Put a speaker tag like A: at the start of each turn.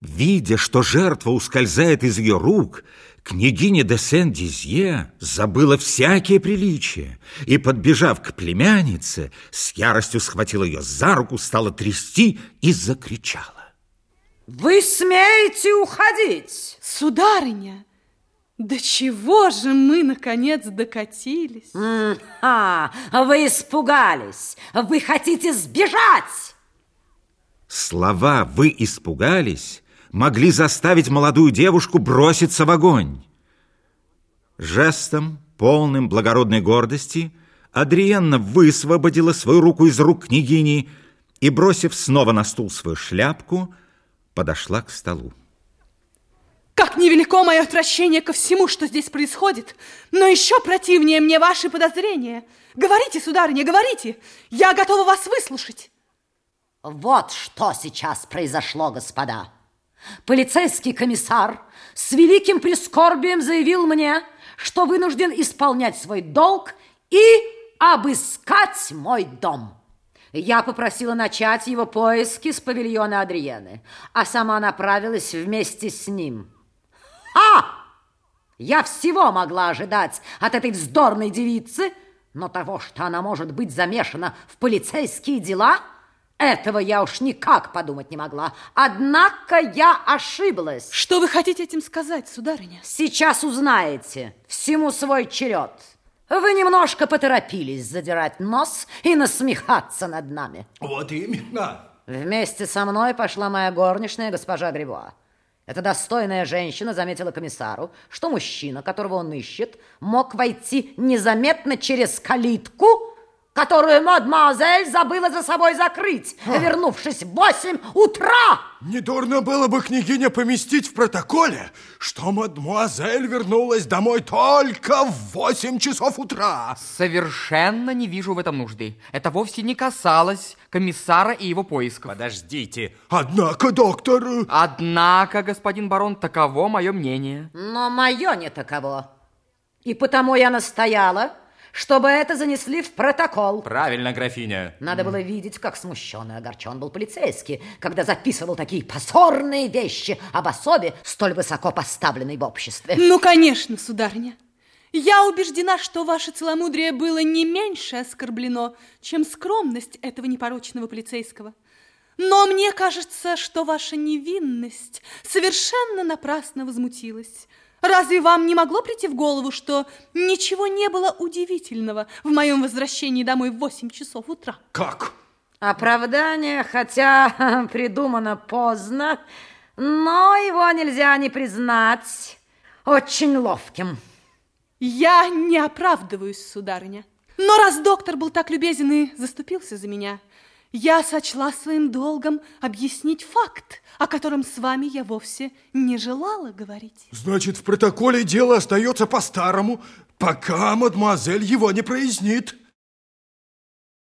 A: Видя, что жертва ускользает из ее рук, княгиня де Сен-Дизье забыла всякие приличия и, подбежав к племяннице, с яростью схватила ее за руку, стала трясти и закричала.
B: Вы смеете уходить?
C: Сударыня, до чего же мы, наконец, докатились?
B: А, вы испугались, вы хотите сбежать!
A: Слова «вы испугались» могли заставить молодую девушку броситься в огонь. Жестом, полным благородной гордости, Адриенна высвободила свою руку из рук княгини и, бросив снова на стул свою шляпку, подошла к столу.
C: Как невелико мое отвращение ко всему, что здесь происходит, но еще противнее мне ваши подозрения. Говорите, сударыня, говорите, я готова вас выслушать.
B: Вот что сейчас произошло, господа. Полицейский комиссар с великим прискорбием заявил мне, что вынужден исполнять свой долг и обыскать мой дом. Я попросила начать его поиски с павильона Адриены, а сама направилась вместе с ним. А! Я всего могла ожидать от этой вздорной девицы, но того, что она может быть замешана в полицейские дела – этого я уж никак подумать не могла. Однако я ошиблась.
C: Что вы хотите этим сказать, сударыня?
B: Сейчас узнаете. Всему свой черед. Вы немножко поторопились задирать нос и насмехаться над нами.
D: Вот именно.
B: Вместе со мной пошла моя горничная госпожа Грибуа. Эта достойная женщина заметила комиссару, что мужчина, которого он ищет, мог войти незаметно через калитку которую мадемуазель забыла за собой закрыть, а. вернувшись в восемь утра.
D: Недурно было бы, княгиня, поместить в протоколе, что мадемуазель вернулась домой только в восемь часов утра.
E: Совершенно не вижу в этом нужды. Это вовсе не касалось комиссара и его поисков.
D: Подождите. Однако, доктор...
E: Однако, господин барон, таково мое мнение.
B: Но мое не таково. И потому я настояла, чтобы это занесли в протокол.
F: Правильно, графиня.
B: Надо было видеть, как смущен и огорчен был полицейский, когда записывал такие позорные вещи об особе, столь высоко поставленной в обществе.
C: Ну, конечно, сударыня. Я убеждена, что ваше целомудрие было не меньше оскорблено, чем скромность этого непорочного полицейского. Но мне кажется, что ваша невинность совершенно напрасно возмутилась. Разве вам не могло прийти в голову, что ничего не было удивительного в моем возвращении домой в 8 часов утра?
D: Как?
B: Оправдание, хотя придумано поздно, но его нельзя не признать очень ловким.
C: Я не оправдываюсь, сударыня. Но раз доктор был так любезен и заступился за меня, я сочла своим долгом объяснить факт, о котором с вами я вовсе не желала говорить.
D: Значит, в протоколе дело остается по-старому, пока мадемуазель его не прояснит.